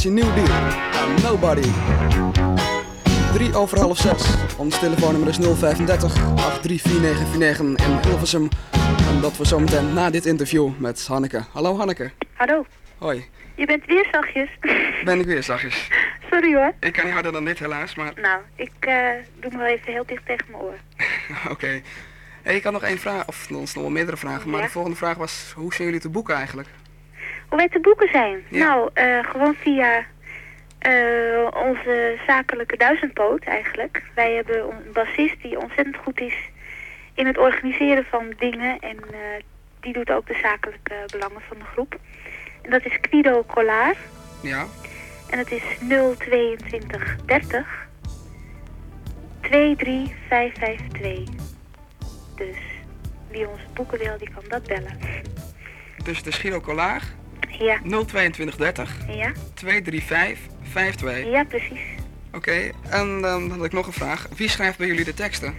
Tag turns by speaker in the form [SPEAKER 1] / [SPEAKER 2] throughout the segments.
[SPEAKER 1] formatie New Deal en Nobody. 3 over half 6. Ons telefoonnummer is 035 834949 in Hilversum. En dat we zometeen na dit interview met Hanneke. Hallo Hanneke.
[SPEAKER 2] Hallo.
[SPEAKER 1] Hoi.
[SPEAKER 2] Je bent weer zachtjes.
[SPEAKER 1] Ben ik weer zachtjes.
[SPEAKER 2] Sorry hoor.
[SPEAKER 1] Ik kan niet harder dan dit helaas, maar
[SPEAKER 2] Nou, ik uh, doe me wel even heel dicht tegen mijn oor.
[SPEAKER 1] oké. Okay. Hey, ik had nog één vraag, of nog wel meerdere vragen, maar de volgende vraag was, hoe zijn jullie te boeken eigenlijk?
[SPEAKER 2] Hoe wij te boeken zijn?
[SPEAKER 1] Ja.
[SPEAKER 2] Nou, eh, gewoon via eh, onze zakelijke duizendpoot eigenlijk. Wij hebben een bassist die ontzettend goed is in het organiseren van dingen. En eh, die doet ook de zakelijke belangen van de groep. En dat is Quido Collard.
[SPEAKER 1] Ja?
[SPEAKER 2] En dat is 022 30 23552. Dus wie ons boeken wil, die kan dat bellen.
[SPEAKER 1] Dus het is Guido Collard,
[SPEAKER 2] Ja,
[SPEAKER 1] 02230
[SPEAKER 2] ja,
[SPEAKER 1] 235 52.
[SPEAKER 2] ja, precies.
[SPEAKER 1] Oké, en dan had ik nog een vraag. Wie schrijft bij jullie de teksten?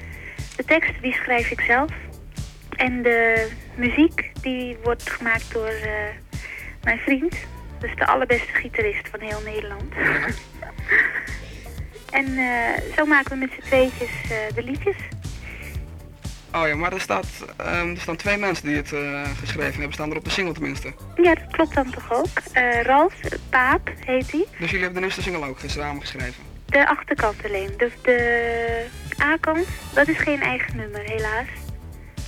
[SPEAKER 2] De tekst die schrijf ik zelf. En de muziek die wordt gemaakt door eh, mijn vriend. Dus de allerbeste gitarist van heel Nederland. En eh, zo maken we met z'n tweetjes eh, de liedjes.
[SPEAKER 1] Oh ja, maar er, staat, ehm, er staan twee mensen die het eh, geschreven hebben, staan er op de single tenminste.
[SPEAKER 2] Ja, dat klopt dan toch ook. Eh Ralf Paap heet hij.
[SPEAKER 1] Dus jullie hebben de nieuwste single ook samen geschreven?
[SPEAKER 2] De achterkant alleen. De, de A-kant, dat is geen eigen nummer, helaas.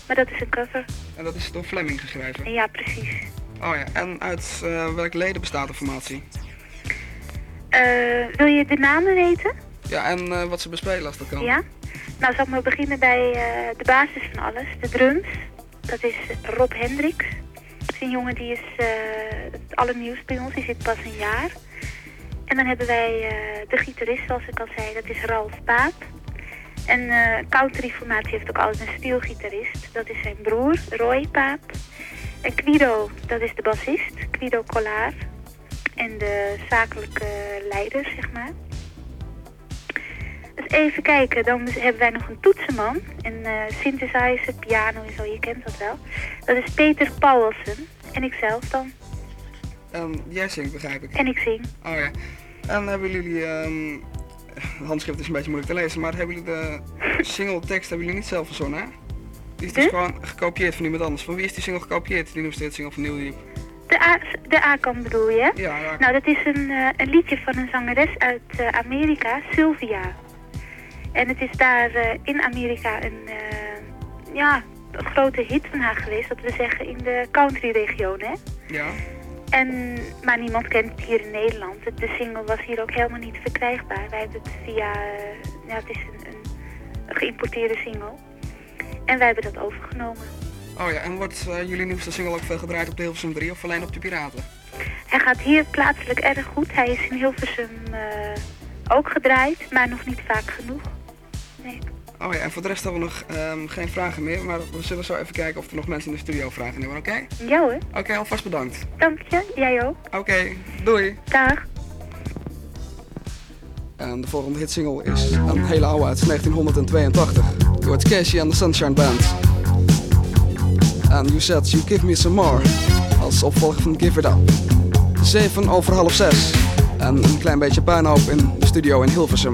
[SPEAKER 2] Maar dat is een cover.
[SPEAKER 1] En dat is door Fleming geschreven?
[SPEAKER 2] Ja, precies.
[SPEAKER 1] Oh ja, en uit eh, welke leden bestaat de formatie?
[SPEAKER 2] Wil je de namen weten?
[SPEAKER 1] Ja, en wat ze bespelen als dat kan?
[SPEAKER 2] Ja? Nou, zal ik maar beginnen bij eh, de basis van alles. De drums. Dat is Rob Hendricks. Dat is een jongen die is eh, het allernieuwst bij ons. Die zit pas een jaar. En dan hebben wij eh, de gitarist, zoals ik al zei. Dat is Ralf Paap. En countryformatie heeft ook altijd een stielgitarist. Dat is zijn broer, Roy Paap. En Quido, dat is de bassist. Quido Collard. En de zakelijke leider, zeg maar. Dus even kijken, dan hebben wij nog een toetsenman. En eh synthesizer, piano en zo, je kent dat wel. Dat is Peter Paulsen. En ikzelf dan.
[SPEAKER 1] En jij zingt, begrijp ik.
[SPEAKER 2] En ik zing.
[SPEAKER 1] Oh ja. En hebben jullie, ehm het handschrift is een beetje moeilijk te lezen, maar hebben jullie de single tekst hebben jullie niet zelf verzonnen, hè? Die is dus
[SPEAKER 2] De?
[SPEAKER 1] gewoon gekopieerd van iemand anders. Van wie is die single gekopieerd, die nieuwste single van New Deep?
[SPEAKER 2] De A- de A-kant bedoel je?
[SPEAKER 1] Ja, ja.
[SPEAKER 2] Nou, dat is een, eh, een liedje van een zangeres uit eh, Amerika, Sylvia. En het is daar eh, in Amerika een, eh, ja, een grote hit van haar geweest. Dat we zeggen in de country-regio, hè?
[SPEAKER 1] ja.
[SPEAKER 2] En, maar niemand kent het hier in Nederland. De single was hier ook helemaal niet verkrijgbaar. Wij hebben het via, eh, ja, het is een, een, een geïmporteerde single. En wij hebben dat overgenomen.
[SPEAKER 1] Oh ja, en wordt jullie nieuwste single ook veel gedraaid op de Hilversum 3 of alleen op de Piraten?
[SPEAKER 2] Hij gaat hier plaatselijk erg goed. Hij is in Hilversum ook gedraaid, maar nog niet vaak genoeg. Nee.
[SPEAKER 1] Oh ja, en voor de rest hebben we nog ehm, geen vragen meer, maar we zullen zo even kijken of er nog mensen in de studio vragen hebben, oké?
[SPEAKER 2] Ja hoor,
[SPEAKER 1] Oké, alvast bedankt.
[SPEAKER 2] dank je. Jij ook.
[SPEAKER 1] Oké, doei.
[SPEAKER 2] Dag.
[SPEAKER 1] En de volgende hitsingle is een hele oude uit 1982. Door het Casey and the Sunshine Band. En You Said You Give Me Some More. Als opvolger van Give It Up. 7 over half 6. En een klein beetje puinhoop in de studio in Hilversum.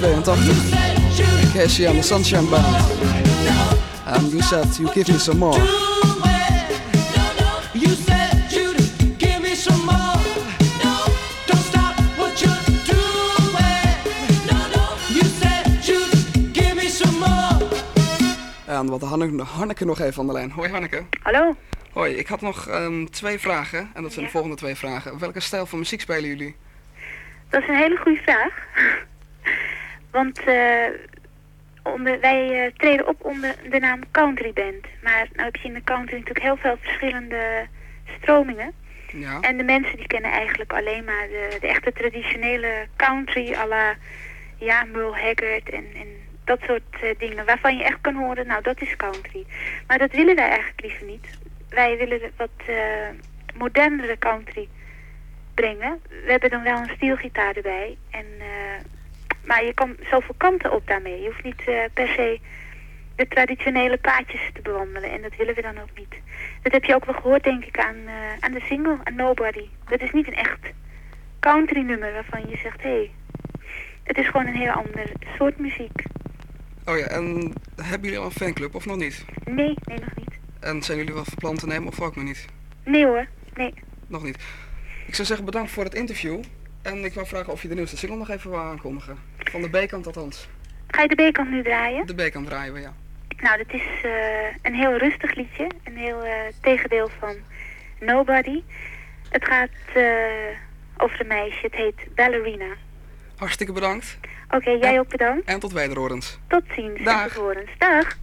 [SPEAKER 1] 1982. Casey and the Sunshine Band. And you said you give me some more.
[SPEAKER 3] You said you'd give me some more. Don't stop what you're doing. You said you'd give me some more.
[SPEAKER 1] En wat Hanneke, Hanneke nog even aan de lijn. Hoi Hanneke.
[SPEAKER 4] Hallo?
[SPEAKER 1] Hoi, ik had nog ehm, twee vragen. En dat zijn
[SPEAKER 4] Ja.
[SPEAKER 1] de volgende twee vragen. Welke stijl van muziek spelen jullie?
[SPEAKER 4] Dat is een hele goede vraag. Want eh, onder, wij eh, treden op onder de naam Country Band. Maar nou heb je in de country natuurlijk heel veel verschillende stromingen.
[SPEAKER 1] Ja.
[SPEAKER 4] En de mensen die kennen eigenlijk alleen maar de, de echte traditionele country à la ja, Merle Haggard en, en dat soort eh, dingen. Waarvan je echt kan horen, nou dat is country. Maar dat willen wij eigenlijk liever niet. Wij willen wat eh, modernere country brengen. We hebben dan wel een stielgitaar erbij. En, eh, maar je kan zoveel kanten op daarmee. Je hoeft niet eh, per se de traditionele paadjes te bewandelen. En dat willen we dan ook niet. Dat heb je ook wel gehoord, denk ik, aan, eh, aan de single, aan Nobody. Dat is niet een echt country nummer waarvan je zegt, hé, hey, het is gewoon een heel ander soort muziek.
[SPEAKER 1] Oh ja, en hebben jullie al een fanclub of nog niet?
[SPEAKER 4] Nee, nee, nog niet.
[SPEAKER 1] En zijn jullie wel van plan te nemen of ook nog niet?
[SPEAKER 4] Nee hoor, nee.
[SPEAKER 1] Nog niet. Ik zou zeggen bedankt voor het interview. En ik wou vragen of je de nieuwste single nog even wil aankondigen. Van de B-kant althans.
[SPEAKER 4] Ga je de B-kant nu draaien?
[SPEAKER 1] De B-kant draaien we, ja.
[SPEAKER 4] Nou, dat is eh, een heel rustig liedje. Een heel eh, tegendeel van Nobody. Het gaat eh, over een meisje. Het heet Ballerina.
[SPEAKER 1] Hartstikke bedankt.
[SPEAKER 4] Oké, jij ook bedankt.
[SPEAKER 1] En tot wederhorens.
[SPEAKER 4] Tot ziens. en
[SPEAKER 1] Dag.
[SPEAKER 4] tot. Dag.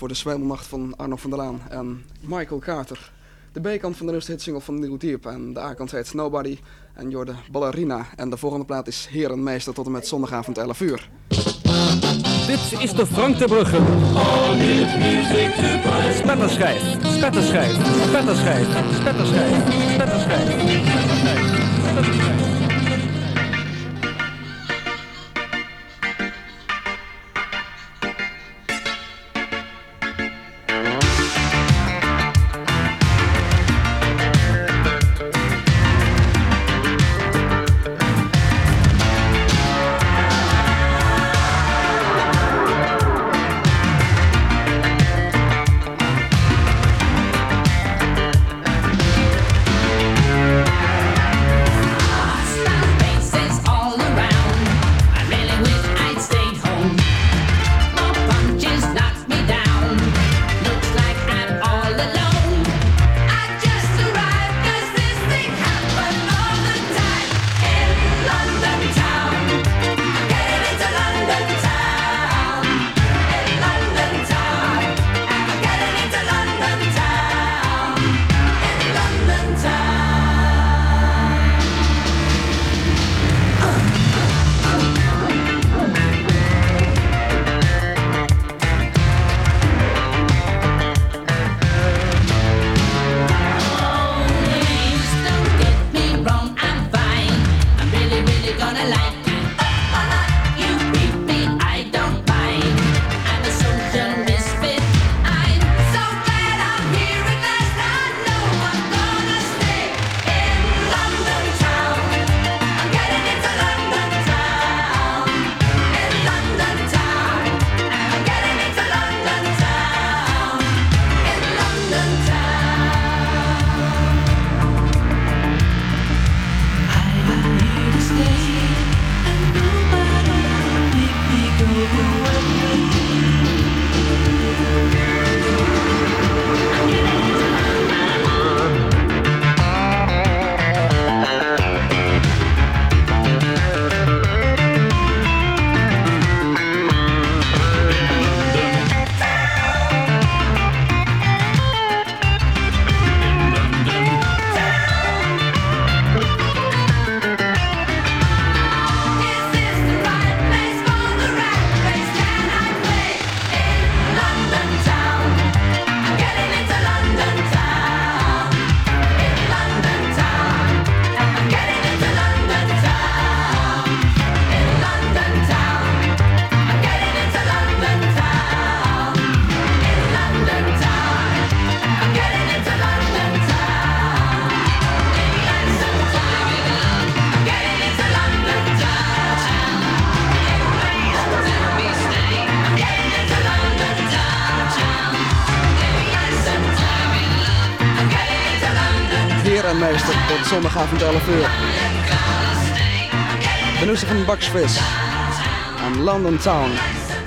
[SPEAKER 1] Voor de zwijmelnacht van Arno van der Laan en Michael Carter. De B-kant van de eerste hitsingle van Neil Diep. En de A-kant heet Nobody. En Jorde Ballerina. En de volgende plaat is Herenmeester tot en met zondagavond 11 uur.
[SPEAKER 5] Dit is de Frank de Brugge. Spetterschijf, spetterschijf, spetterschijf, spetterschijf, spetterschijf.
[SPEAKER 6] Faces
[SPEAKER 1] zondagavond 11 uur. De nieuwste van Fizz. Aan London Town.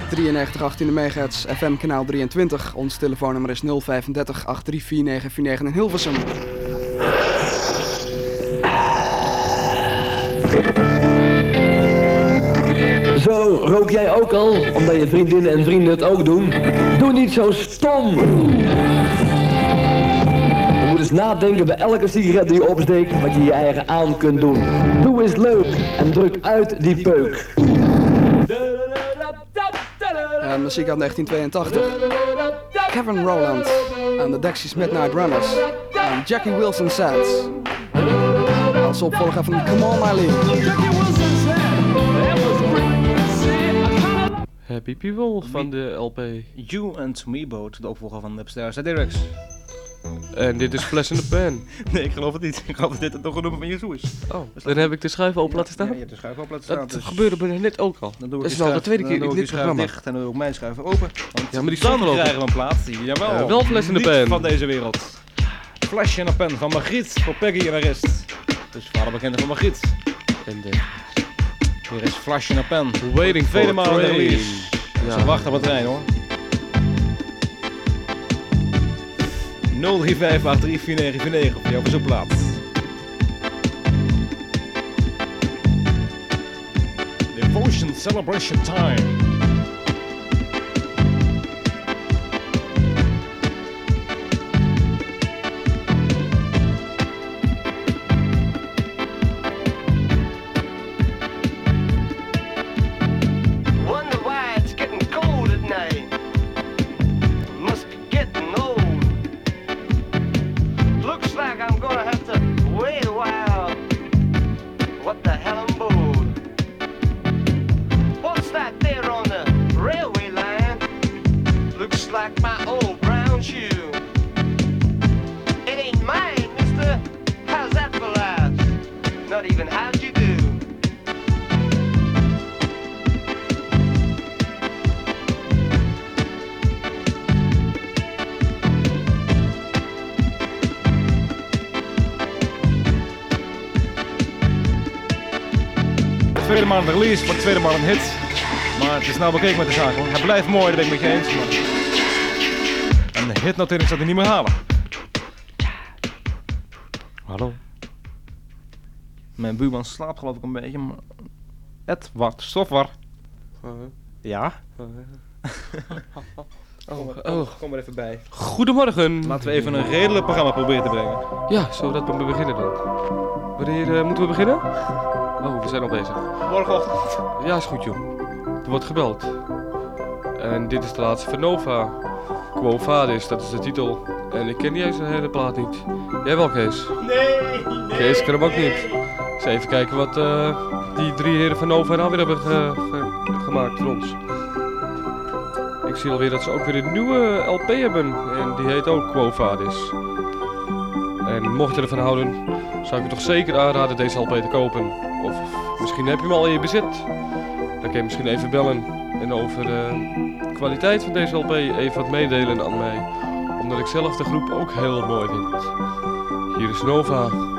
[SPEAKER 1] 93 18 MHz, FM kanaal 23. Ons telefoonnummer is 035 834949 in Hilversum.
[SPEAKER 7] Zo, rook jij ook al? Omdat je vriendinnen en vrienden het ook doen? Doe niet zo stom! Eens nadenken bij elke sigaret die je opsteekt wat je je eigen aan kunt doen. Doe eens leuk en druk uit die peuk.
[SPEAKER 1] En muziek uit 1982. Kevin Rowland en de Dexys Midnight Runners. En Jackie Wilson Sands. Als opvolger van Come On Eileen.
[SPEAKER 8] Happy People van de LP.
[SPEAKER 9] You and Me Boat, de opvolger van Upstairs at.
[SPEAKER 8] En dit is Flash in the Pan.
[SPEAKER 9] Nee, ik geloof het niet. Ik geloof dat dit het nog een nummer van Jezus is.
[SPEAKER 8] Oh, dan heb ik de schuif open laten
[SPEAKER 9] Ja,
[SPEAKER 8] staan.
[SPEAKER 9] je hebt de schuif op laten staan.
[SPEAKER 8] Dat
[SPEAKER 9] dus
[SPEAKER 8] gebeurde bij net ook al.
[SPEAKER 9] dan doe ik
[SPEAKER 8] Dat is al de tweede keer in
[SPEAKER 9] ik
[SPEAKER 8] dit programma.
[SPEAKER 9] dicht en dan doe ik mijn schuif open. Want
[SPEAKER 8] Ja, maar die staan er al.
[SPEAKER 9] krijgen we een plaat. die- Jawel.
[SPEAKER 8] Ja, wel Flash in the Pan.
[SPEAKER 9] van deze wereld. Flash in the Pan van Margriet voor Peggy en de rest. Dus vader bekende van Margriet.
[SPEAKER 8] En de
[SPEAKER 9] Hier is Flash in the Pan.
[SPEAKER 8] Waiting for train.
[SPEAKER 9] release.
[SPEAKER 8] Ja.
[SPEAKER 9] Ze wachten op het trein hoor. 035834949 op jouw verzoekplaat. Devotion Celebration Time. Maand release, voor de tweede maand een hit. Maar het is nou bekeken met de zaak hoor. Hij blijft mooi, daar ben ik met je eens. Maar een hitnotering zal hij niet meer halen. Hallo. Mijn buurman slaapt geloof ik een beetje, maar... Edward Stofwar. Ja?
[SPEAKER 8] Oh, oh.
[SPEAKER 9] Kom er even bij.
[SPEAKER 8] Goedemorgen.
[SPEAKER 9] Laten we even een redelijk programma proberen te brengen.
[SPEAKER 8] Ja, zullen we dat maar beginnen dan? Wanneer eh, moeten we beginnen? Oh, we zijn al bezig.
[SPEAKER 9] Morgenochtend.
[SPEAKER 8] Ja, is goed joh. Er wordt gebeld. En dit is de laatste van Nova. Quo Vadis, dat is de titel. En ik ken niet eens de hele plaat niet. Jij wel, Kees?
[SPEAKER 9] Nee,
[SPEAKER 8] Kees kan hem ook niet. Eens even kijken wat eh, die drie heren van Nova nou weer hebben ge- ge- gemaakt voor ons. Ik zie alweer dat ze ook weer een nieuwe LP hebben. En die heet ook Quo Vadis. En mocht je ervan houden, zou ik je toch zeker aanraden deze LP te kopen. Of misschien heb je hem al in je bezit. Dan kun je misschien even bellen en over de kwaliteit van deze LP even wat meedelen aan mij. Omdat ik zelf de groep ook heel mooi vind. Hier is Nova.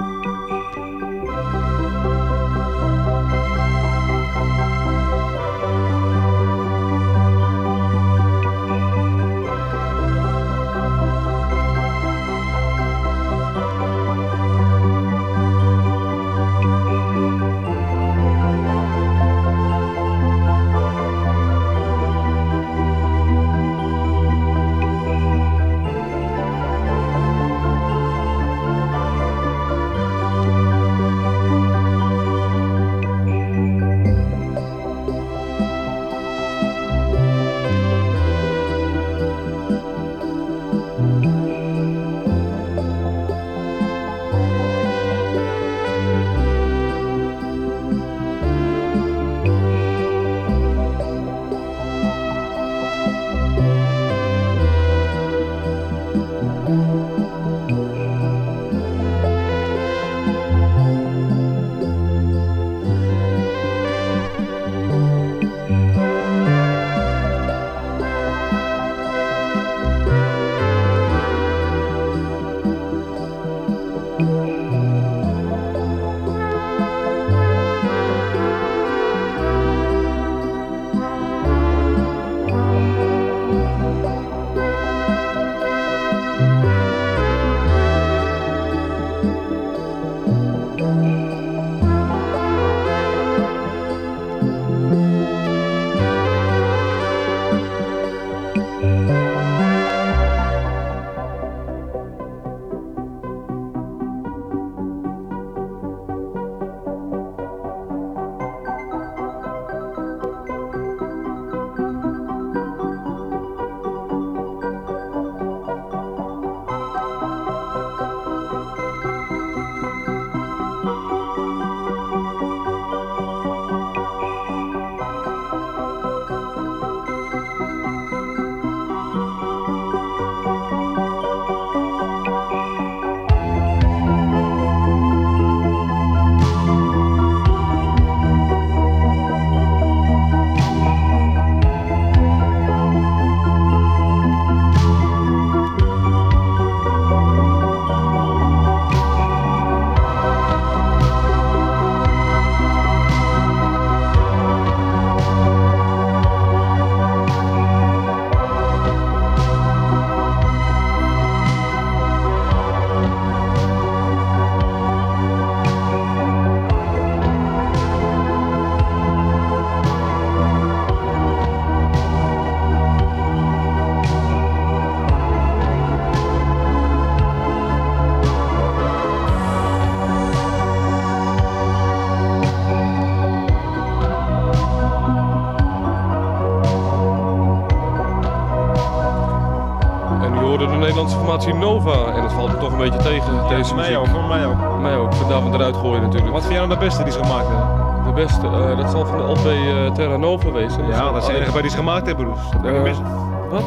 [SPEAKER 8] Deze
[SPEAKER 9] mij
[SPEAKER 8] muziek.
[SPEAKER 9] ook, voor mij ook.
[SPEAKER 8] Mij ook, vandaar we eruit gooien natuurlijk.
[SPEAKER 9] Wat vind jij nou de beste die ze gemaakt hebben?
[SPEAKER 8] De beste, eh, dat zal van de LP eh, Terra Nova wezen.
[SPEAKER 9] Ja, dat is de enige bij die ze gemaakt hebben. Dat ik
[SPEAKER 8] Eh. Wat?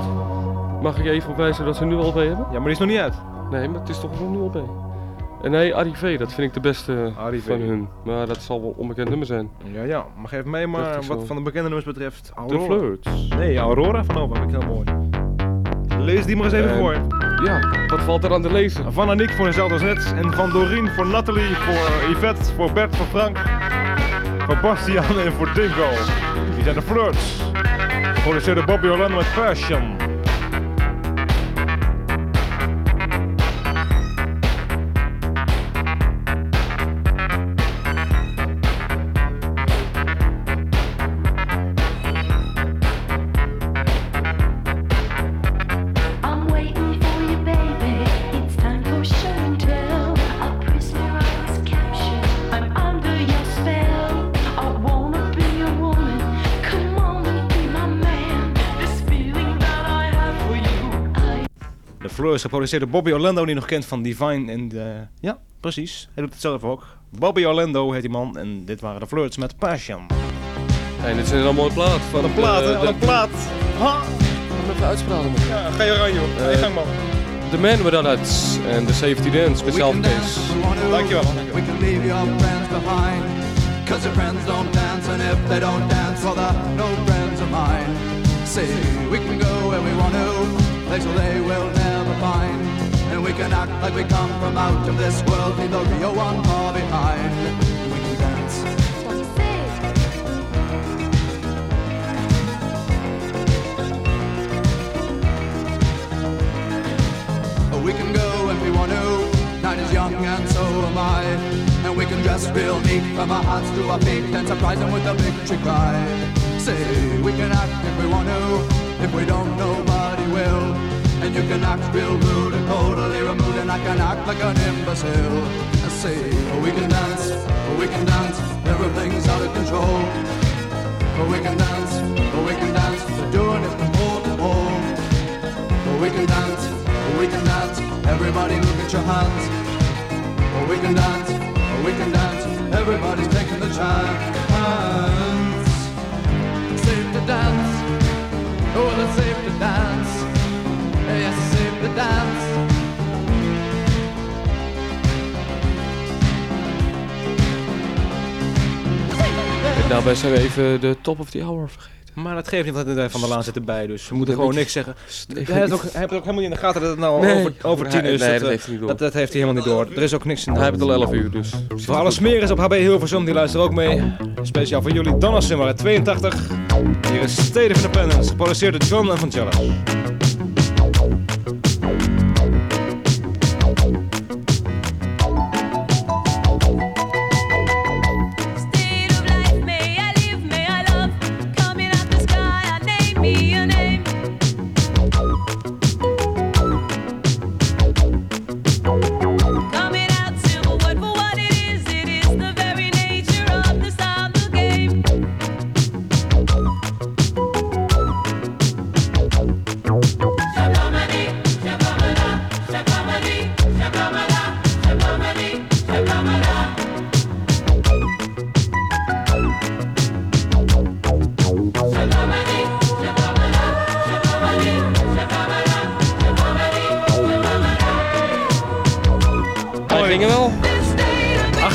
[SPEAKER 8] Mag ik even opwijzen dat ze nieuwe LP hebben?
[SPEAKER 9] Ja, maar die is nog niet uit.
[SPEAKER 8] Nee, maar het is toch een nieuwe LP. En nee, Arrivé, dat vind ik de beste
[SPEAKER 9] Arrivé.
[SPEAKER 8] van hun. Maar dat zal wel een onbekend nummer zijn.
[SPEAKER 9] Ja, ja. Maar geef mee maar wat
[SPEAKER 8] zo.
[SPEAKER 9] van de bekende nummers betreft.
[SPEAKER 8] De
[SPEAKER 9] Aurora.
[SPEAKER 8] Flirts.
[SPEAKER 9] Nee, Aurora van Nova vind ik heel mooi. Lees die maar eens even
[SPEAKER 8] En-
[SPEAKER 9] voor.
[SPEAKER 8] Ja, wat valt er aan te lezen?
[SPEAKER 9] Van Aniek voor dezelfde als net. En van Doreen voor Nathalie, voor Yvette, voor Bert, voor Frank. voor Bastiaan en voor Dingo. Die zijn de Flirts. Geproduceerd door Bobby Orlando met Passion. De Flirts geproduceerd door Bobby Orlando, die je nog kent van Divine en de... Ja, precies. Hij doet het zelf ook. Bobby Orlando heet die man en dit waren de Flirts met Passion.
[SPEAKER 8] En dit is een mooie plaat. Van
[SPEAKER 9] Een plaat,
[SPEAKER 8] eh,
[SPEAKER 9] hè?
[SPEAKER 8] de-
[SPEAKER 9] Een plaat. Ha!
[SPEAKER 8] Even uitspraken. man.
[SPEAKER 9] Ja, ga je oranje hoor. Ga je
[SPEAKER 8] Eh,
[SPEAKER 9] gang man.
[SPEAKER 8] The Man Without Hats en The Safety Dance, speciaal voor Kees.
[SPEAKER 9] Dankjewel.
[SPEAKER 10] We can leave your friends behind. Cause your friends don't dance, and if they don't dance, well, they're no friends of mine. See, we can go where we want to, places they will never find. And we can act like we come from out of this world, leave the real one far behind. We can dance. We can go if we want to. Night is young and so am I. And we can dress real neat from our hearts to our feet and surprise them with a victory cry. Say we can act if we want to. If we don't, nobody will. And you can act real rude and totally removed, and I can act like an imbecile. And say oh, we can dance, oh, we can dance. Everything's out of control. Oh, we can dance, oh, we can dance. We're doing it from pole to pole. Oh, we can dance, oh, we can dance. Everybody look at your hands. Oh, we can dance, oh, we can dance. Everybody's taking the chance. Dance. Oh, to dance.
[SPEAKER 8] Daarbij zijn we even de top of the hour vergeten.
[SPEAKER 9] Maar dat geeft niet, want hij Van der Laan zit erbij, dus we moeten gewoon niks zeggen. Hij heeft, ook, hij heeft ook helemaal niet in de gaten dat het nou
[SPEAKER 8] Nee.
[SPEAKER 9] over, over tien is.
[SPEAKER 8] nee,
[SPEAKER 9] dat,
[SPEAKER 8] dat heeft hij niet door.
[SPEAKER 9] Dat, dat heeft hij helemaal niet door. Er is ook niks in.
[SPEAKER 8] Hij heeft het al 11 uur, dus.
[SPEAKER 9] Voor alle smeren is op HB Hilversum, die luisteren ook mee. Speciaal voor jullie, Donna Simmer uit 82. Hier is State of Independence, geproduceerd door John en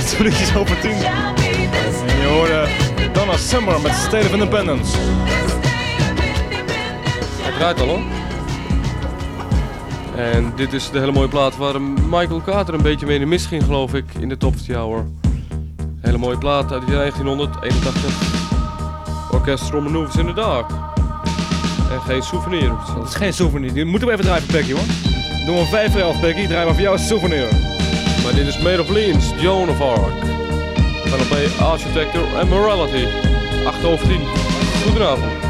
[SPEAKER 9] Acht minuutjes over tien. En je hoorde Donna Summer met State of Independence.
[SPEAKER 8] Hij draait al hoor. En dit is de hele mooie plaat waar Michael Carter een beetje mee in de mis ging, geloof ik, in de Top of the Hour. Hele mooie plaat uit het jaar 1981. Orkest Romanovs in the Dark. En geen souvenir.
[SPEAKER 9] Dat is geen souvenir. Die moeten we even draaien Peggy hoor. Doe een 5 voor 11 Peggy, draai maar voor jou als souvenir.
[SPEAKER 8] Maar dit is Made of Leans, Joan of Arc. Van op Architecture and Morality. 8 over 10. Goedenavond.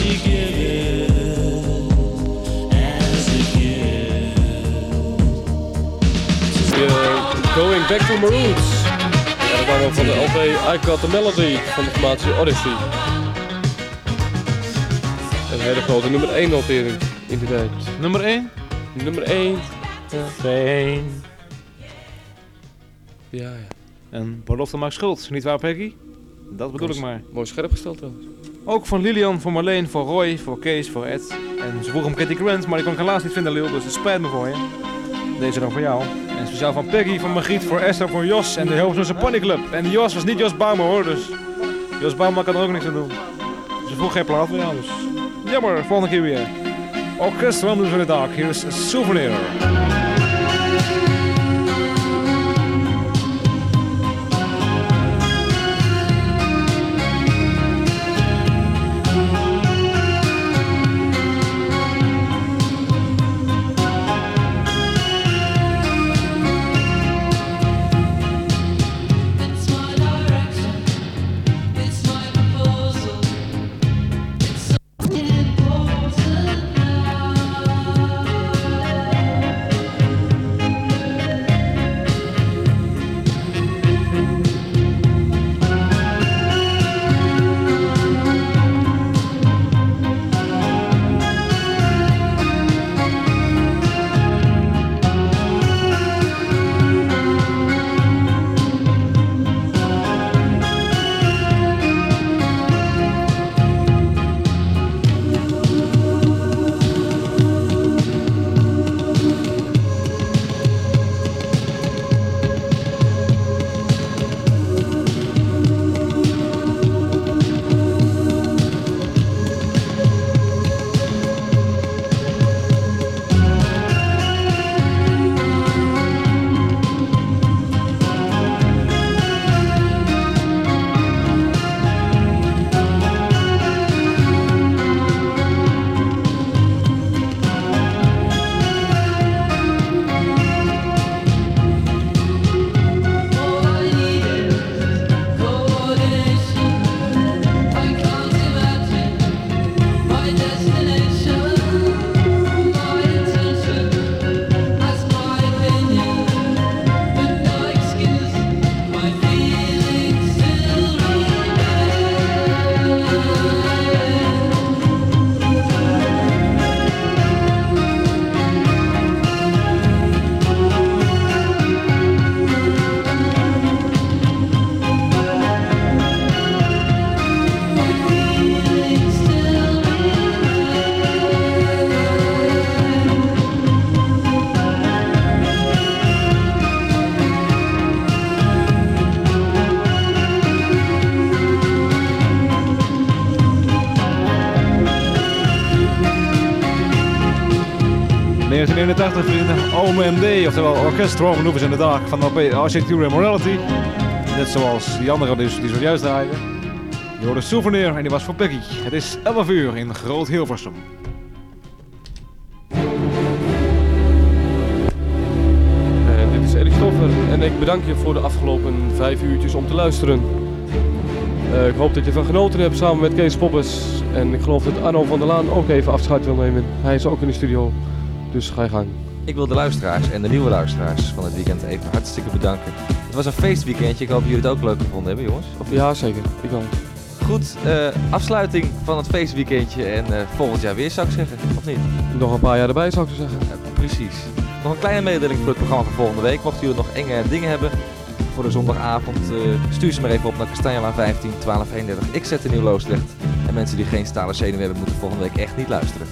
[SPEAKER 8] Yeah, going back to my roots. Ja, dat ook van de LP I Got The Melody van de formatie Odyssey. Een hele grote nummer 1 notering in de tijd.
[SPEAKER 9] Nummer 1.
[SPEAKER 8] Nummer 1. Ja.
[SPEAKER 9] Fijn.
[SPEAKER 8] Ja, ja.
[SPEAKER 9] En belofte maakt schuld, niet waar Peggy? Dat bedoel ik maar.
[SPEAKER 8] Mooi scherp gesteld trouwens.
[SPEAKER 9] Ook van Lilian, voor Marleen, voor Roy, voor Kees, voor Ed. En ze vroeg om Kitty Grant, maar die kon ik helaas niet vinden, Lil, dus het spijt me voor je. Deze dan voor jou. En speciaal van Peggy, van Margriet, voor Esther, voor Jos en de Hilversumse Ponyclub. En Jos was niet Jos Bouwman hoor, dus Jos Bouwman kan er ook niks aan doen. Ze vroeg geen plaat voor jou, dus jammer, volgende keer weer. Orkest Wonders van de Dag, hier is Souvenir. 1981 vrienden, OMD, oftewel Orkest Roman Movers in the Dark van de Architecture and Morality. Net zoals die andere die, die zojuist draaiden. Je hoorde Souvenir en die was voor Peggy. Het is 11 uur in Groot Hilversum.
[SPEAKER 8] En dit is Erik Stoffer en ik bedank je voor de afgelopen vijf uurtjes om te luisteren. Eh, ik hoop dat je ervan genoten hebt samen met Kees Poppes. En ik geloof dat Arno van der Laan ook even afscheid wil nemen. Hij is ook in de studio, dus ga je gang.
[SPEAKER 11] Ik wil de luisteraars en de nieuwe luisteraars van het weekend even hartstikke bedanken. Het was een feestweekendje. Ik hoop dat jullie het ook leuk gevonden hebben, jongens. Of
[SPEAKER 8] Ja, zeker. Ik wel.
[SPEAKER 11] Goed, eh, afsluiting van het feestweekendje en eh, volgend jaar weer zou ik zeggen, of niet?
[SPEAKER 8] Nog een paar jaar erbij zou ik zeggen.
[SPEAKER 11] Precies. Nog een kleine mededeling voor het programma van volgende week. Mochten jullie nog enge dingen hebben voor de zondagavond, eh, stuur ze maar even op naar Kastanjelaan 15 1231. Ik zet een nieuw Loosdrecht. En mensen die geen stalen zenuwen hebben, moeten volgende week echt niet luisteren.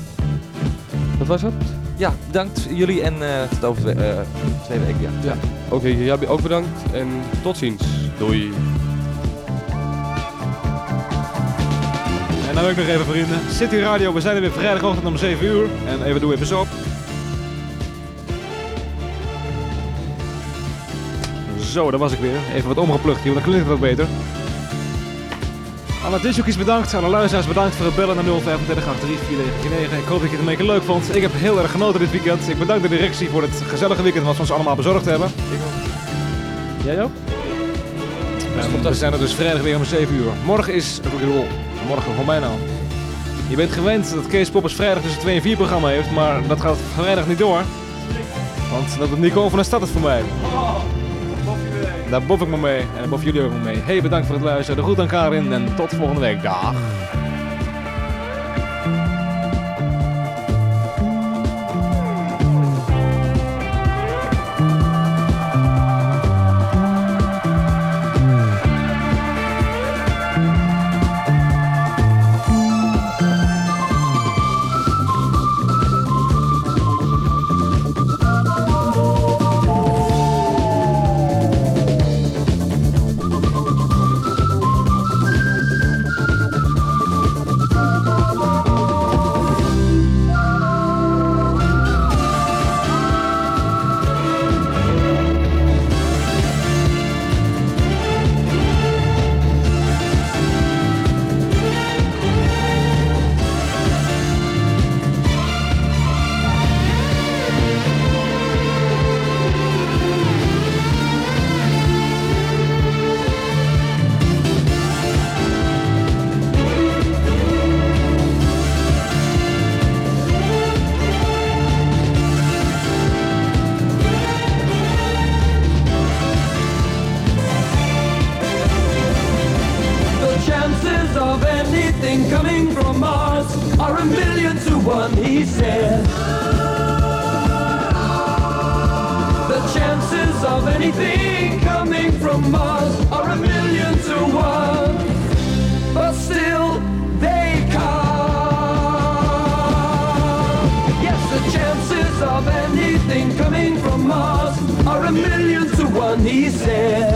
[SPEAKER 8] Wat was het?
[SPEAKER 11] Ja, bedankt jullie en eh, tot over twee, eh, twee weken. Ja.
[SPEAKER 8] Ja. Oké, jij ook bedankt en tot ziens. Doei.
[SPEAKER 9] En dan ook nog even vrienden. City Radio, we zijn er weer vrijdagochtend om 7 uur. En even doe even zo op. Zo, daar was ik weer. Even wat omgeplukt hier, want dan klinkt het wat beter. Alle disjokies bedankt, alle luisteraars bedankt voor het bellen naar 035 83 Ik hoop dat je het een beetje leuk vond. Ik heb heel erg genoten dit weekend. Ik bedank de directie voor het gezellige weekend wat we ons allemaal bezorgd hebben.
[SPEAKER 8] Jij ook?
[SPEAKER 9] En we zijn er dus vrijdag weer om 7 uur. Morgen is rock'n'roll. Morgen voor mij nou. Je bent gewend dat Kees Poppers vrijdag tussen 2 en 4 programma heeft, maar dat gaat vrijdag niet door. Want dat doet Nico van de stad het voor mij. Daar bof ik me mee en daar bof jullie ook me mee. Hey, bedankt voor het luisteren. De groet aan Karin en tot volgende week. Dag.
[SPEAKER 3] Anything coming from Mars are a million to one, he said.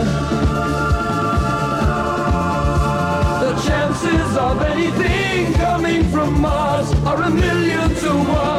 [SPEAKER 3] The chances of anything coming from Mars are a million to one,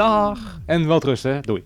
[SPEAKER 9] Dag. En rusten, hè? Doei.